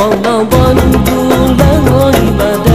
Ramadan bulan ibadah Bulan